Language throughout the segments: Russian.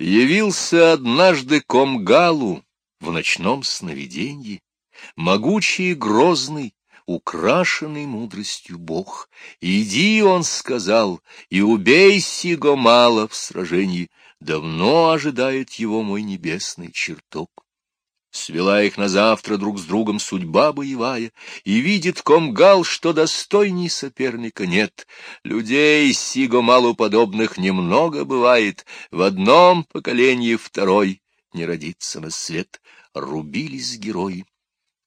Явился однажды Комгалу в ночном сновиденье, могучий и грозный, украшенный мудростью бог. Иди, он сказал, и убей сего мало в сражении, давно ожидает его мой небесный чертог. Свела их на завтра друг с другом судьба боевая, и видит комгал, что достойней соперника нет. Людей сиго малу подобных немного бывает, в одном поколении второй не родится на свет. Рубились герои.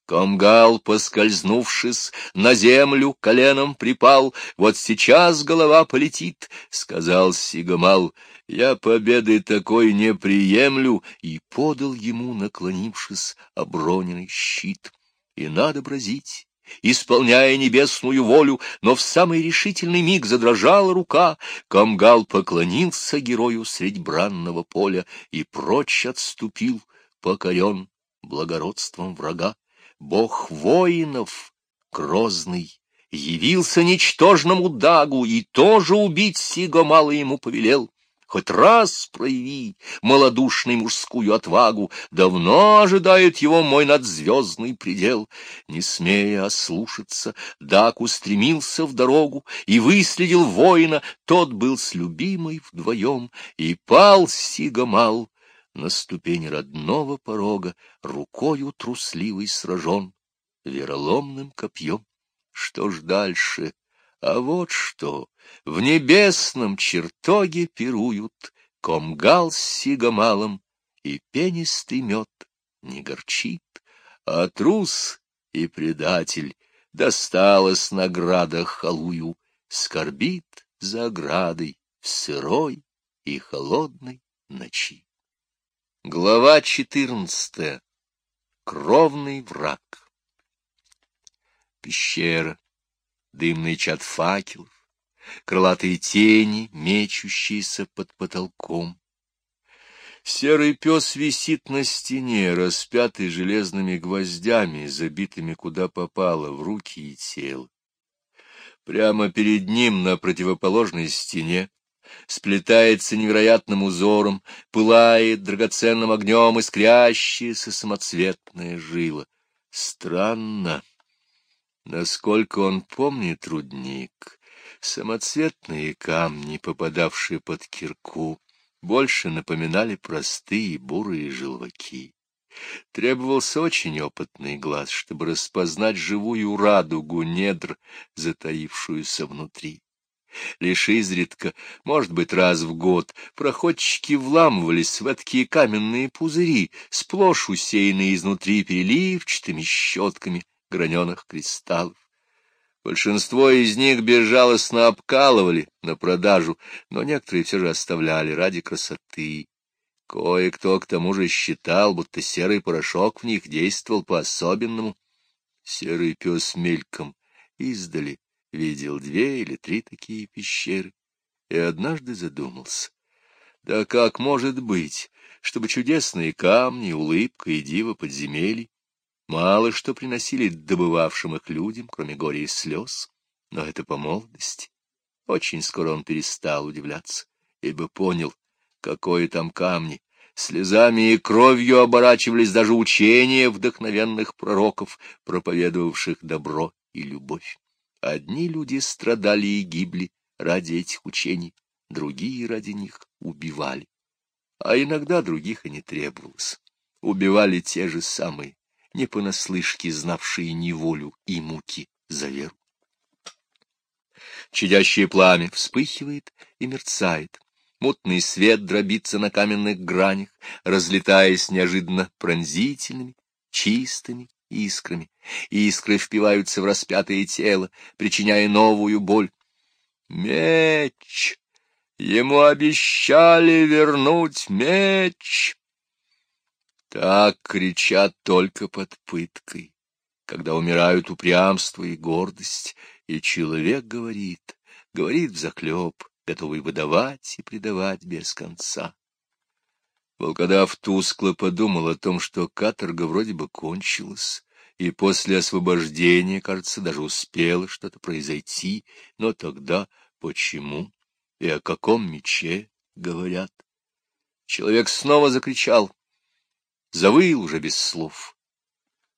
Комгал, поскользнувшись, на землю коленом припал. Вот сейчас голова полетит, — сказал Сигамал. Я победы такой не приемлю, и подал ему, наклонившись, оброненный щит. И надо бразить, исполняя небесную волю, но в самый решительный миг задрожала рука. Комгал поклонился герою средь бранного поля и прочь отступил, покорен благородством врага бог воинов, грозный, явился ничтожному Дагу и тоже убить сего мало ему повелел. Хоть раз прояви малодушный мужскую отвагу, давно ожидает его мой надзвездный предел. Не смея ослушаться, Даг устремился в дорогу и выследил воина, тот был с любимой вдвоем, и пал Сигамал на ступень родного порога, рукою трусливый сражен, вероломным копьем. Что ж дальше? А вот что, в небесном чертоге пируют комгал с сигамалом, и пенистый мед не горчит, а трус и предатель досталась награда халую, скорбит за оградой в сырой и холодной ночи. Глава четырнадцатая. Кровный враг. Пещера, дымный чад факелов, крылатые тени, мечущиеся под потолком. Серый пес висит на стене, распятый железными гвоздями, забитыми куда попало, в руки и тело. Прямо перед ним на противоположной стене сплетается невероятным узором, пылает драгоценным огнем искрящаяся самоцветная жила. Странно, насколько он помнит рудник, самоцветные камни, попадавшие под кирку, больше напоминали простые бурые желваки. Требовался очень опытный глаз, чтобы распознать живую радугу недр, затаившуюся внутри. Лишь изредка, может быть, раз в год, проходчики вламывались в такие каменные пузыри, сплошь усеянные изнутри переливчатыми щетками граненых кристаллов. Большинство из них безжалостно обкалывали на продажу, но некоторые все же оставляли ради красоты. Кое-кто к тому же считал, будто серый порошок в них действовал по-особенному. Серый пес мельком издали видел две или три такие пещеры и однажды задумался. Да как может быть, чтобы чудесные камни, улыбка и диво подземелий мало что приносили добывавшим их людям, кроме горя и слез? Но это по молодости. Очень скоро он перестал удивляться, ибо понял, какое там камни. Слезами и кровью оборачивались даже учения вдохновенных пророков, проповедовавших добро и любовь. Одни люди страдали и гибли ради этих учений, другие ради них убивали. А иногда других и не требовалось. Убивали те же самые, не понаслышке знавшие неволю и муки за веру. Чадящее пламя вспыхивает и мерцает. Мутный свет дробится на каменных гранях, разлетаясь неожиданно пронзительными, чистыми искрами. Искры впиваются в распятое тело, причиняя новую боль. Меч! Ему обещали вернуть меч! Так кричат только под пыткой, когда умирают упрямство и гордость, и человек говорит, говорит взахлеб, готовый выдавать и предавать без конца. Волкодав тускло подумал о том, что каторга вроде бы кончилась, и после освобождения, кажется, даже успело что-то произойти, но тогда почему и о каком мече говорят? Человек снова закричал, завыл уже без слов.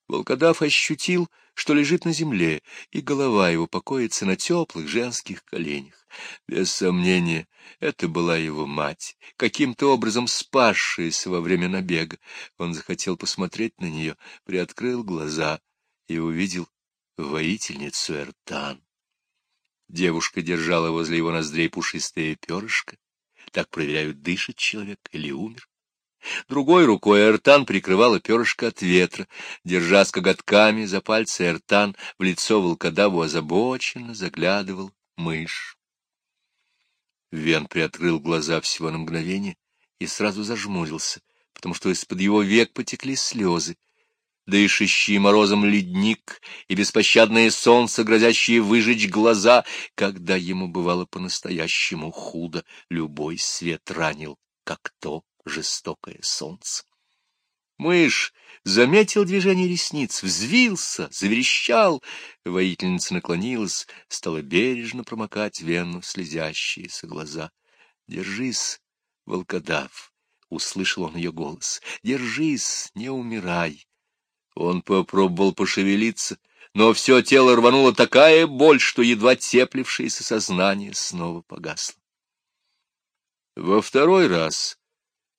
Волкодав ощутил, что лежит на земле, и голова его покоится на теплых женских коленях. Без сомнения, это была его мать, каким-то образом спасшаяся во время набега. Он захотел посмотреть на нее, приоткрыл глаза и увидел воительницу Эртан. Девушка держала возле его ноздрей пушистое перышко. Так проверяют, дышит человек или умер. Другой рукой Эртан прикрывала перышко от ветра, держа с коготками за пальцы Эртан в лицо волкодаву озабоченно заглядывал мышь. Вен приоткрыл глаза всего на мгновение и сразу зажмурился, потому что из-под его век потекли слезы, дышащий морозом ледник и беспощадное солнце, грозящие выжечь глаза, когда ему бывало по-настоящему худо, любой свет ранил, как то жестокое солнце. Мышь заметил движение ресниц, взвился, заверещал. Воительница наклонилась, стала бережно промокать вену слезящиеся глаза. — Держись, волкодав! — услышал он ее голос. — Держись, не умирай! Он попробовал пошевелиться, но все тело рвануло такая боль, что едва теплившееся сознание снова погасло. Во второй раз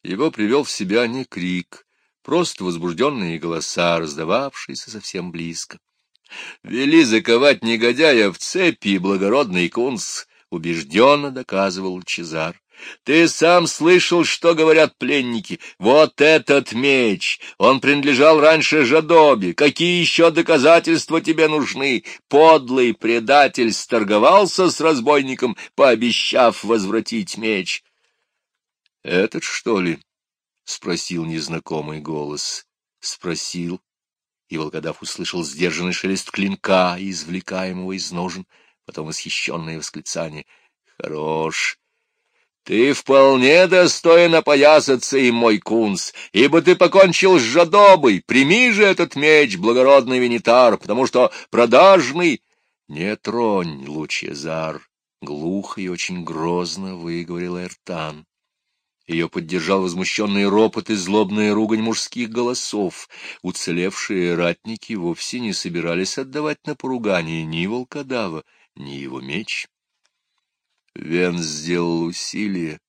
его привел в себя не крик, просто возбужденные голоса, раздававшиеся совсем близко. «Вели заковать негодяя в цепи, благородный кунс!» — убежденно доказывал Чезар. Ты сам слышал, что говорят пленники. Вот этот меч, он принадлежал раньше Жадобе. Какие еще доказательства тебе нужны? Подлый предатель сторговался с разбойником, пообещав возвратить меч. — Этот, что ли? — спросил незнакомый голос. Спросил, и Волкодав услышал сдержанный шелест клинка, извлекаемого из ножен, потом восхищенное восклицание. — Хорош! Ты вполне достоин опоясаться им, мой кунс, ибо ты покончил с жадобой. Прими же этот меч, благородный винитар, потому что продажный... Не тронь, Лучезар, — глухо и очень грозно выговорил Эртан. Ее поддержал возмущенный ропот и злобная ругань мужских голосов. Уцелевшие ратники вовсе не собирались отдавать на поругание ни волкодава, ни его меч. Вен сделал усилие,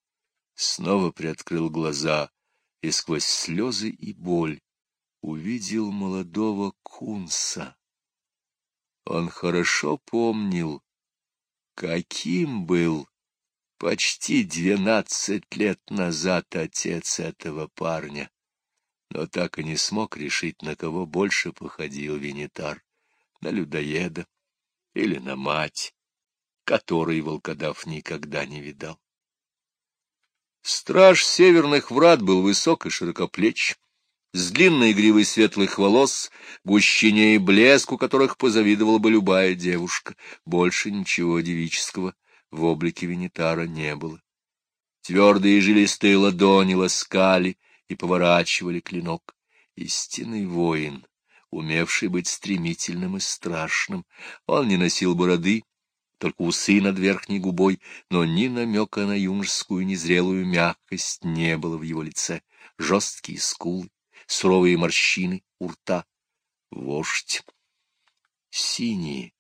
снова приоткрыл глаза и сквозь слезы и боль увидел молодого кунса. Он хорошо помнил, каким был почти двенадцать лет назад отец этого парня, но так и не смог решить, на кого больше походил Венитар, на людоеда или на мать который волкодав никогда не видал. Страж северных врат был высок и широкоплеч, с длинной гривой светлых волос, гущине и блеску которых позавидовала бы любая девушка. Больше ничего девического в облике Венитара не было. Твердые жилистые ладони ласкали и поворачивали клинок. Истинный воин, умевший быть стремительным и страшным. Он не носил бороды, только усы над верхней губой, но ни намека на юношескую незрелую мягкость не было в его лице. Жесткие скулы, суровые морщины у рта. Вождь. Синие,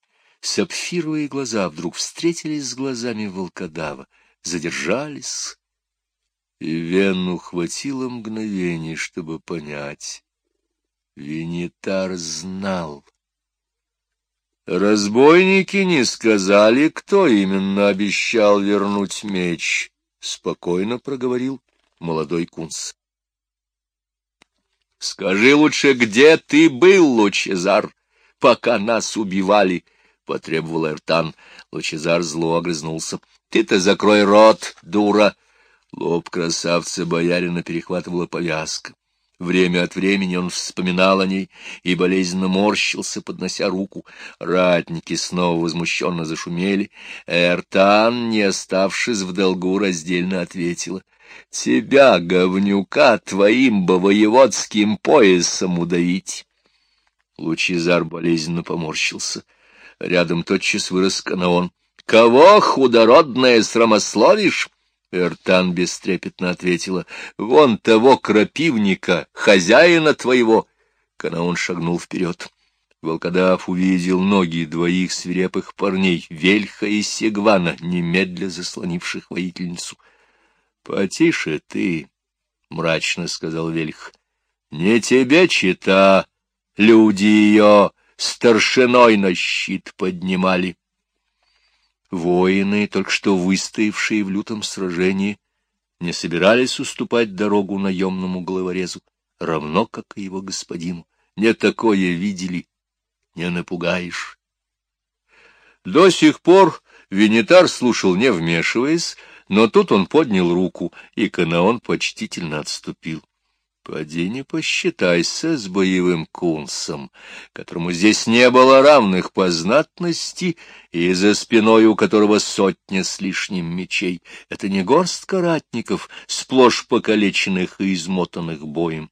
сапфировые глаза вдруг встретились с глазами волкодава, задержались, и Вену хватило мгновение, чтобы понять. Венитар знал — Разбойники не сказали, кто именно обещал вернуть меч, — спокойно проговорил молодой кунс. — Скажи лучше, где ты был, Лучезар, пока нас убивали? — потребовал Эртан. Лучезар зло огрызнулся. — Ты-то закрой рот, дура! Лоб красавца боярина перехватывала повязка. Время от времени он вспоминал о ней и болезненно морщился, поднося руку. Ратники снова возмущенно зашумели. Эртан, не оставшись в долгу, раздельно ответила. — Тебя, говнюка, твоим бы поясом удавить. Лучезар болезненно поморщился. Рядом тотчас вырос канаон. — Кого худородное срамословишь? Эртан бестрепетно ответила. — Вон того крапивника, хозяина твоего. Канаон шагнул вперед. Волкодав увидел ноги двоих свирепых парней, Вельха и Сегвана, немедля заслонивших воительницу. — Потише ты, — мрачно сказал Вельх. — Не тебе чита, люди ее старшиной на щит поднимали. Воины, только что выстоявшие в лютом сражении, не собирались уступать дорогу наемному головорезу, равно как и его господину. Не такое видели, не напугаешь. До сих пор Венитар слушал, не вмешиваясь, но тут он поднял руку, и Канаон почтительно отступил. Поди не посчитайся с боевым кунсом, которому здесь не было равных по знатности, и за спиной у которого сотня с лишним мечей. Это не горстка ратников, сплошь покалеченных и измотанных боем.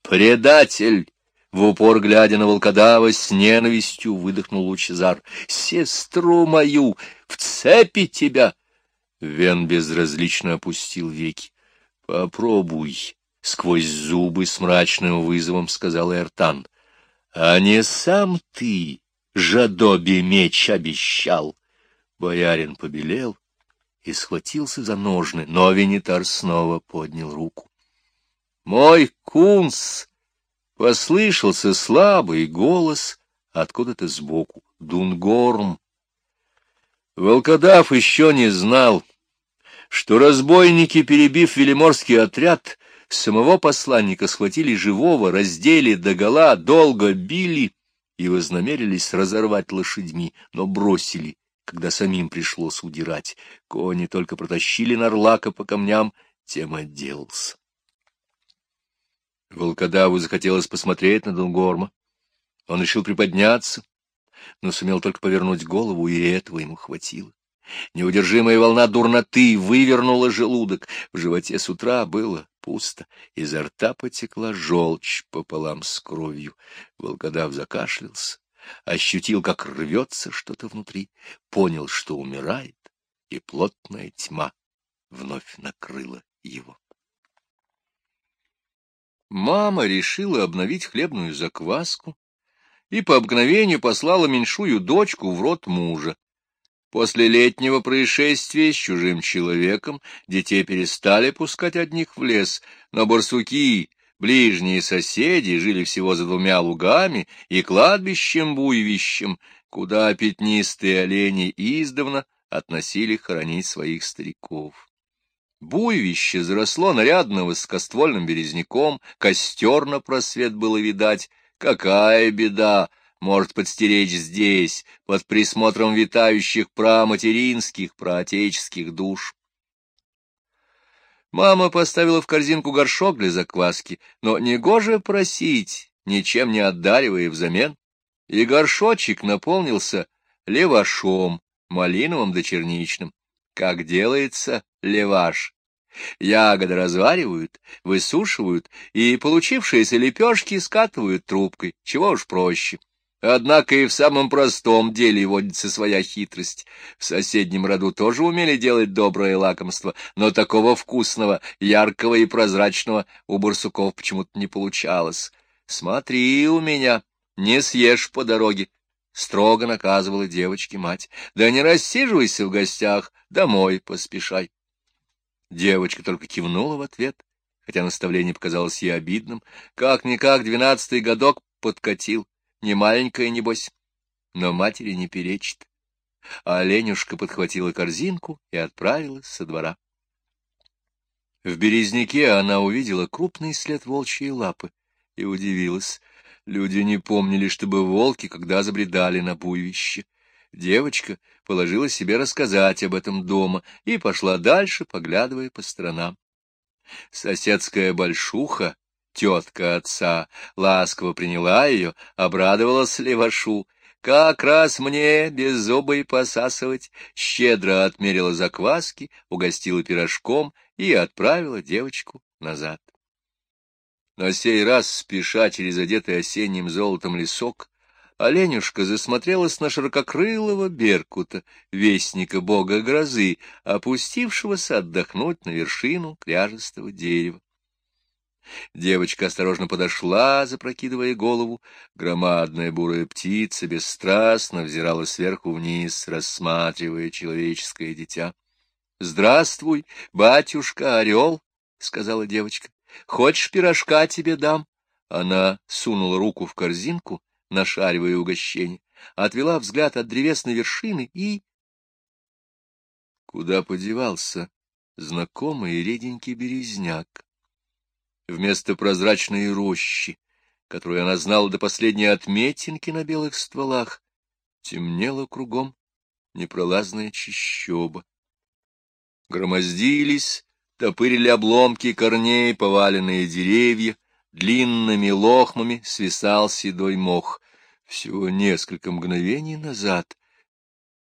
«Предатель!» — в упор глядя на волкодава, с ненавистью выдохнул Лучезар. «Сестру мою! В цепи тебя!» Вен безразлично опустил веки. «Попробуй!» — сквозь зубы с мрачным вызовом сказал Эртан. — А не сам ты, жадобе меч, обещал. Боярин побелел и схватился за ножны, но Венитар снова поднял руку. — Мой кунс! — послышался слабый голос откуда-то сбоку. Дунгорм. Волкодав еще не знал, что разбойники, перебив Велиморский отряд, Самого посланника схватили живого, раздели догола, долго били и вознамерились разорвать лошадьми, но бросили, когда самим пришлось удирать. Кони только протащили Нарлака по камням, тем отделался. Волкодаву захотелось посмотреть на Дунгорма. Он решил приподняться, но сумел только повернуть голову, и этого ему хватило. Неудержимая волна дурноты вывернула желудок. В животе с утра было пусто. Изо рта потекла желчь пополам с кровью. Волкодав закашлялся, ощутил, как рвется что-то внутри, понял, что умирает, и плотная тьма вновь накрыла его. Мама решила обновить хлебную закваску и по обыкновению послала меньшую дочку в рот мужа. После летнего происшествия с чужим человеком детей перестали пускать одних в лес, но барсуки, ближние соседи, жили всего за двумя лугами и кладбищем-буйвищем, куда пятнистые олени издавна относили хоронить своих стариков. Буйвище заросло нарядно высокоствольным березняком, костер на просвет было видать. Какая беда! Может подстеречь здесь, под присмотром витающих праматеринских, проотеческих душ. Мама поставила в корзинку горшок для закваски, но негоже просить, ничем не отдаривая взамен, и горшочек наполнился левашом, малиновым да черничным. Как делается леваш? Ягоды разваривают, высушивают, и получившиеся лепешки скатывают трубкой, чего уж проще. Однако и в самом простом деле водится своя хитрость. В соседнем роду тоже умели делать доброе лакомство, но такого вкусного, яркого и прозрачного у барсуков почему-то не получалось. «Смотри у меня, не съешь по дороге», — строго наказывала девочке мать. «Да не рассиживайся в гостях, домой поспешай». Девочка только кивнула в ответ, хотя наставление показалось ей обидным. Как-никак двенадцатый годок подкатил. Не маленькая, небось, но матери не перечит. А оленюшка подхватила корзинку и отправилась со двора. В березняке она увидела крупный след волчьей лапы и удивилась. Люди не помнили, чтобы волки когда забредали на буйвище. Девочка положила себе рассказать об этом дома и пошла дальше, поглядывая по сторонам. Соседская большуха Тетка отца ласково приняла ее, обрадовалась левашу. Как раз мне без зубы посасывать, щедро отмерила закваски, угостила пирожком и отправила девочку назад. На сей раз, спеша через одетый осенним золотом лесок, Оленюшка засмотрелась на ширококрылого беркута, вестника бога грозы, опустившегося отдохнуть на вершину кряжестого дерева. Девочка осторожно подошла, запрокидывая голову. Громадная бурая птица бесстрастно взирала сверху вниз, рассматривая человеческое дитя. — Здравствуй, батюшка Орел, — сказала девочка. — Хочешь, пирожка тебе дам? Она сунула руку в корзинку, нашаривая угощение, отвела взгляд от древесной вершины и... Куда подевался знакомый реденький березняк? Вместо прозрачной рощи, которую она знала до последней отметинки на белых стволах, темнело кругом непролазная чащоба. Громоздились, топырили обломки корней, поваленные деревья, длинными лохмами свисал седой мох. Всего несколько мгновений назад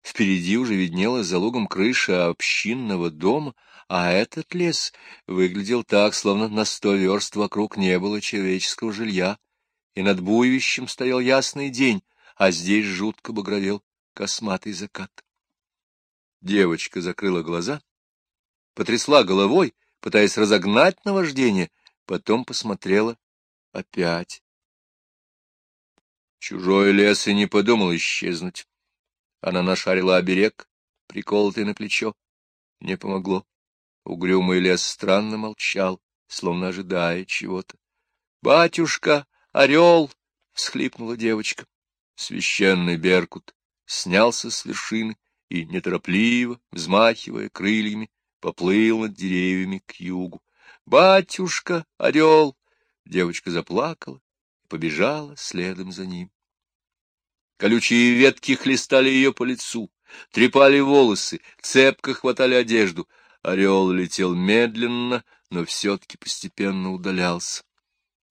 впереди уже виднелась за лугом крыша общинного дома, а этот лес выглядел так, словно на сто верст вокруг не было человеческого жилья, и над буевищем стоял ясный день, а здесь жутко багровел косматый закат. Девочка закрыла глаза, потрясла головой, пытаясь разогнать наваждение, потом посмотрела опять. Чужой лес и не подумал исчезнуть. Она нашарила оберег, приколотый на плечо. Не помогло. Угрюмый лес странно молчал, словно ожидая чего-то. — Батюшка, орел! — всхлипнула девочка. Священный беркут снялся с вершины и, неторопливо, взмахивая крыльями, поплыл над деревьями к югу. — Батюшка, орел! Девочка заплакала и побежала следом за ним. Колючие ветки хлестали ее по лицу, трепали волосы, цепко хватали одежду. Орел летел медленно, но все-таки постепенно удалялся.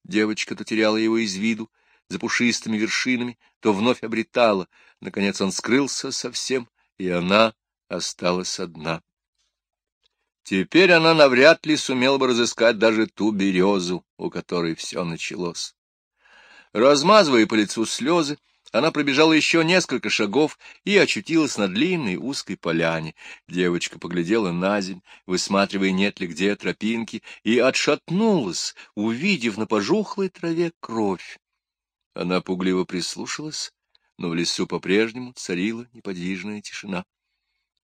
Девочка то теряла его из виду за пушистыми вершинами, то вновь обретала. Наконец он скрылся совсем, и она осталась одна. Теперь она навряд ли сумела бы разыскать даже ту березу, у которой все началось. Размазывая по лицу слезы, она пробежала еще несколько шагов и очутилась на длинной узкой поляне. Девочка поглядела на земь, высматривая, нет ли где тропинки, и отшатнулась, увидев на пожухлой траве кровь. Она пугливо прислушалась, но в лесу по-прежнему царила неподвижная тишина.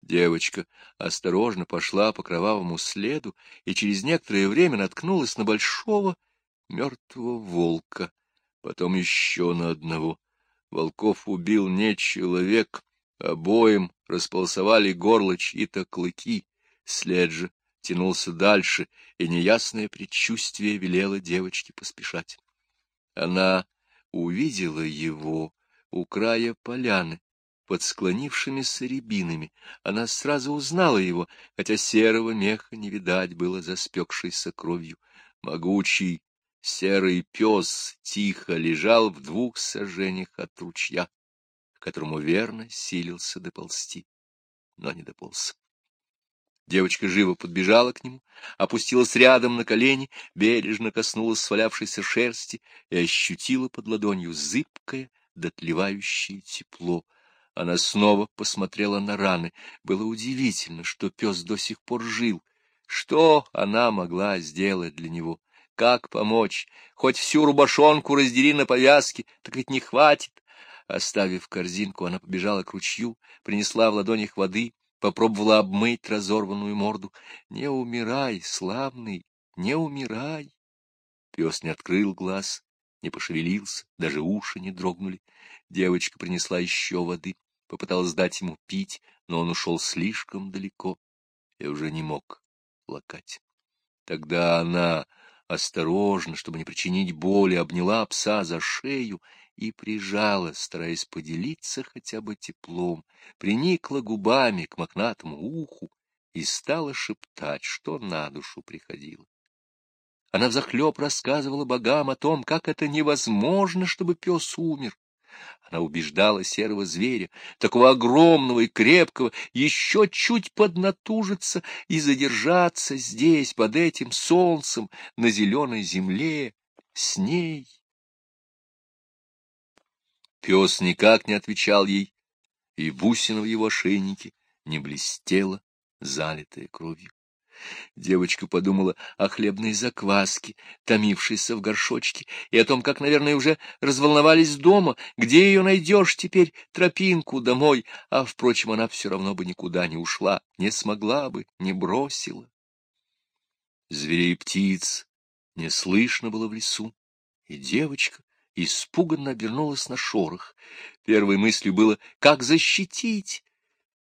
Девочка осторожно пошла по кровавому следу и через некоторое время наткнулась на большого мертвого волка, потом еще на одного. Волков убил не человек, обоим располосовали горло чьи-то клыки, след же тянулся дальше, и неясное предчувствие велело девочке поспешать. Она увидела его у края поляны, под склонившимися рябинами. Она сразу узнала его, хотя серого меха не видать было за спекшейся кровью. Могучий серый пес тихо лежал в двух сажениях от ручья, к которому верно силился доползти, но не дополз. Девочка живо подбежала к нему, опустилась рядом на колени, бережно коснулась свалявшейся шерсти и ощутила под ладонью зыбкое, дотлевающее тепло — она снова посмотрела на раны. Было удивительно, что пес до сих пор жил. Что она могла сделать для него? Как помочь? Хоть всю рубашонку раздери на повязке, так ведь не хватит. Оставив корзинку, она побежала к ручью, принесла в ладонях воды, попробовала обмыть разорванную морду. «Не умирай, славный, не умирай!» Пес не открыл глаз, не пошевелился, даже уши не дрогнули. Девочка принесла еще воды попыталась дать ему пить, но он ушел слишком далеко и уже не мог лакать. Тогда она, осторожно, чтобы не причинить боли, обняла пса за шею и прижала, стараясь поделиться хотя бы теплом, приникла губами к мохнатому уху и стала шептать, что на душу приходило. Она взахлеб рассказывала богам о том, как это невозможно, чтобы пес умер, она убеждала серого зверя, такого огромного и крепкого, еще чуть поднатужиться и задержаться здесь, под этим солнцем, на зеленой земле, с ней. Пес никак не отвечал ей, и бусина в его ошейнике не блестела, залитая кровью. Девочка подумала о хлебной закваске, томившейся в горшочке, и о том, как, наверное, уже разволновались дома, где ее найдешь теперь, тропинку домой, а, впрочем, она все равно бы никуда не ушла, не смогла бы, не бросила. Зверей и птиц не слышно было в лесу, и девочка испуганно обернулась на шорох. Первой мыслью было, как защитить,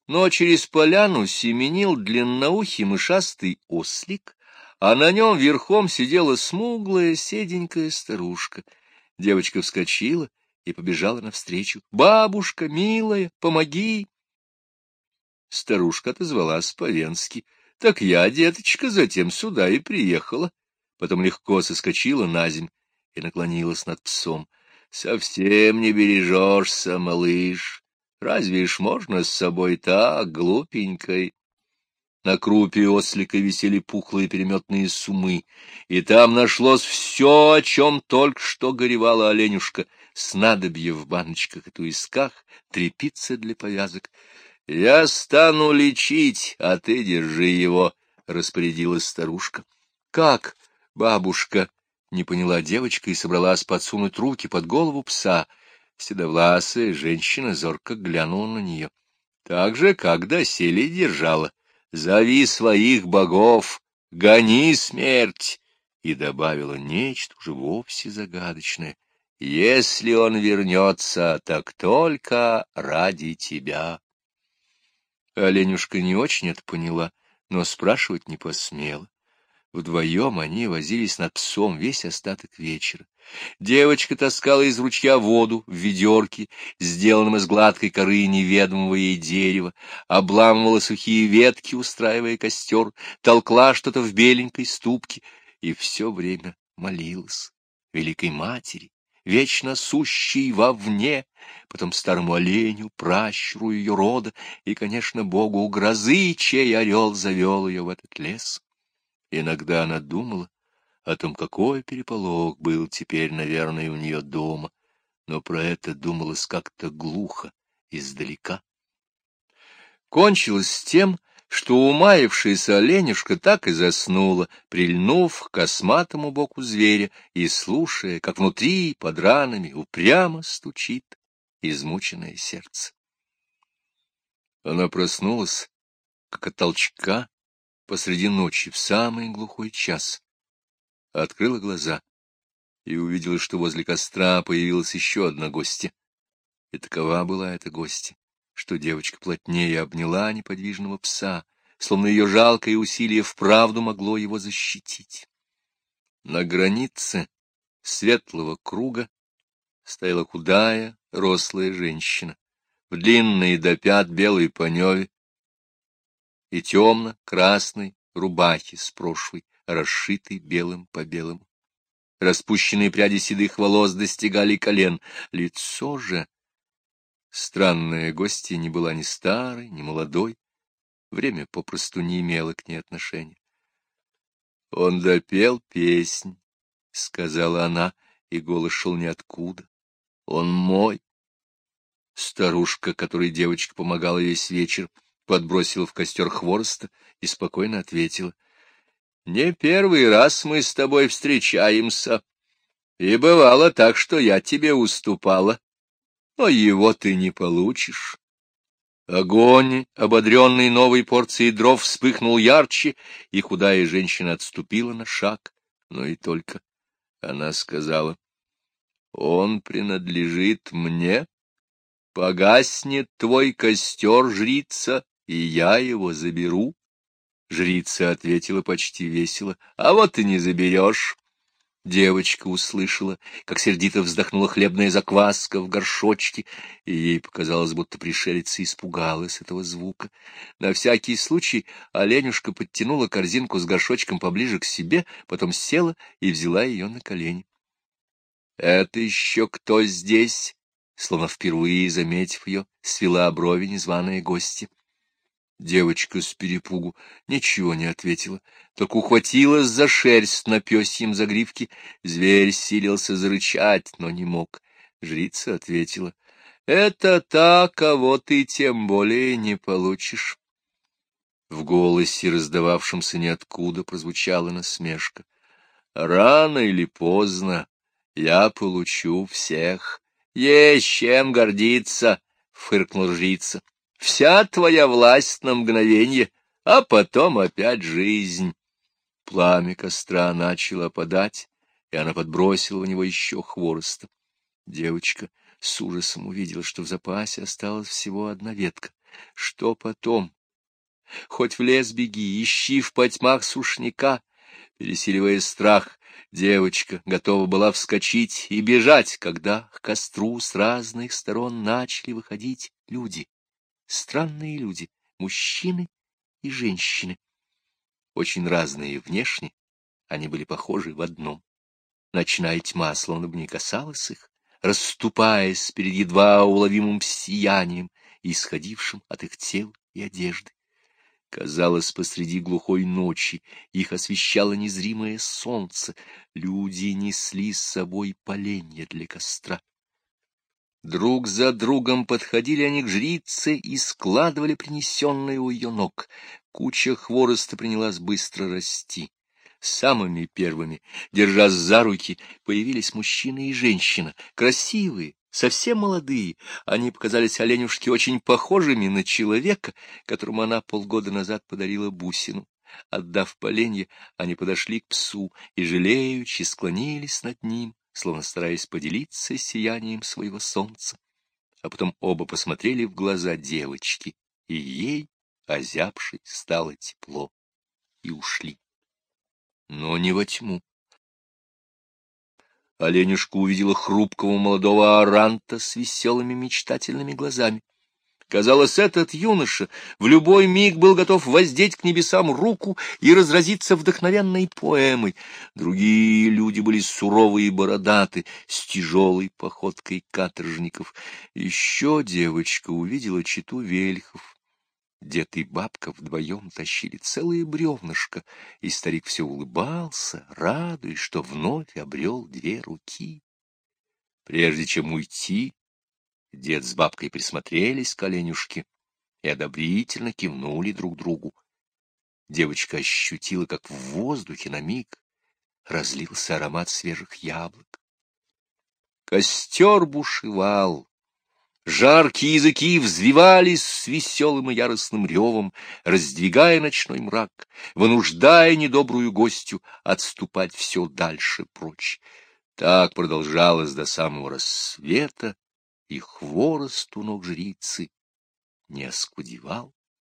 но через поляну семенил длинноухий мышастый ослик, а на нем верхом сидела смуглая седенькая старушка. Девочка вскочила и побежала навстречу. — Бабушка, милая, помоги! Старушка отозвалась по-венски. — Так я, деточка, затем сюда и приехала. Потом легко соскочила на земь и наклонилась над псом. — Совсем не бережешься, малыш. Разве ж можно с собой так, глупенькой? На крупе ослика висели пухлые переметные сумы, и там нашлось все, о чем только что горевала оленюшка, снадобье в баночках и туисках, трепица для повязок. — Я стану лечить, а ты держи его, — распорядилась старушка. — Как, бабушка? — не поняла девочка и собралась подсунуть руки под голову пса — Седовласая женщина зорко глянула на нее. Так же, как доселе держала. «Зови своих богов! Гони смерть!» И добавила нечто уже вовсе загадочное. «Если он вернется, так только ради тебя». Оленюшка не очень это поняла, но спрашивать не посмела. Вдвоем они возились над псом весь остаток вечера. Девочка таскала из ручья воду в ведерке, сделанном из гладкой коры неведомого ей дерева, обламывала сухие ветки, устраивая костер, толкла что-то в беленькой ступке и все время молилась Великой Матери, вечно сущей вовне, потом старому оленю, пращуру ее рода и, конечно, богу грозы, чей орел завел ее в этот лес. Иногда она думала о том, какой переполох был теперь, наверное, у нее дома, но про это думалось как-то глухо, издалека. Кончилось с тем, что умаившаяся оленюшка так и заснула, прильнув к косматому боку зверя и слушая, как внутри, под ранами, упрямо стучит измученное сердце. Она проснулась, как от толчка, посреди ночи, в самый глухой час. Открыла глаза и увидела, что возле костра появилась еще одна гостья. И такова была эта гостья, что девочка плотнее обняла неподвижного пса, словно ее жалкое усилие вправду могло его защитить. На границе светлого круга стояла худая, рослая женщина в длинной до пят белой паневе и темно-красной рубахе с прошлой, расшитой белым по белому. Распущенные пряди седых волос достигали колен. Лицо же... Странная гостья не была ни старой, ни молодой. Время попросту не имело к ней отношения. Он допел песнь, — сказала она, и голос шел ниоткуда. Он мой. Старушка, которой девочка помогала весь вечер, подбросила в костер хвороста и спокойно ответила. — Не первый раз мы с тобой встречаемся, и бывало так, что я тебе уступала, но его ты не получишь. Огонь, ободренный новой порцией дров, вспыхнул ярче, и худая женщина отступила на шаг, но и только. Она сказала, — Он принадлежит мне. Погаснет твой костер, жрица, и я его заберу. Жрица ответила почти весело, — А вот и не заберешь. Девочка услышала, как сердито вздохнула хлебная закваска в горшочке, и ей показалось, будто пришелица испугалась этого звука. На всякий случай оленюшка подтянула корзинку с горшочком поближе к себе, потом села и взяла ее на колени. — Это еще кто здесь? Словно впервые заметив ее, свела брови незваная гостья. Девочка с перепугу ничего не ответила, только ухватилась за шерсть на пёсьем загривке. Зверь силился зарычать, но не мог. Жрица ответила, Это та, кого ты тем более не получишь. В голосе, раздававшемся ниоткуда, прозвучала насмешка. Рано или поздно я получу всех. Есть чем гордиться, — фыркнул жрица. Вся твоя власть на мгновенье, а потом опять жизнь. Пламя костра начало опадать, и она подбросила в него еще хвороста. Девочка с ужасом увидела, что в запасе осталась всего одна ветка. Что потом? Хоть в лес беги, ищи в потьмах сушняка. Пересиливая страх, девочка готова была вскочить и бежать, когда к костру с разных сторон начали выходить люди. Странные люди, мужчины и женщины. Очень разные внешне, они были похожи в одном. Ночная тьма словно бы не касалась их, расступаясь перед едва уловимым сиянием, исходившим от их тел и одежды. Казалось, посреди глухой ночи их освещало незримое солнце, люди несли с собой поленья для костра. Друг за другом подходили они к жрице и складывали принесенные у ее ног. Куча хвороста принялась быстро расти. Самыми первыми, держась за руки, появились мужчина и женщина, красивые, совсем молодые. Они показались оленюшке очень похожими на человека, которому она полгода назад подарила бусину. Отдав поленье, они подошли к псу и, жалеючи, склонились над ним, словно стараясь поделиться сиянием своего солнца. А потом оба посмотрели в глаза девочки, и ей, озябшей, стало тепло, и ушли но не во тьму. Оленюшка увидела хрупкого молодого аранта с веселыми мечтательными глазами. Казалось, этот юноша в любой миг был готов воздеть к небесам руку и разразиться вдохновенной поэмой. Другие люди были суровые и бородаты, с тяжелой походкой каторжников. Еще девочка увидела читу вельхов. Дед и бабка вдвоем тащили целое бревнышко, и старик все улыбался, радуясь, что вновь обрел две руки. Прежде чем уйти, дед с бабкой присмотрелись к оленюшке и одобрительно кивнули друг другу. Девочка ощутила, как в воздухе на миг разлился аромат свежих яблок. Костер бушевал, Жаркие языки взвивались с веселым и яростным ревом, раздвигая ночной мрак, вынуждая недобрую гостью отступать все дальше прочь. Так продолжалось до самого рассвета, и хворост у ног жрицы не оскудевал.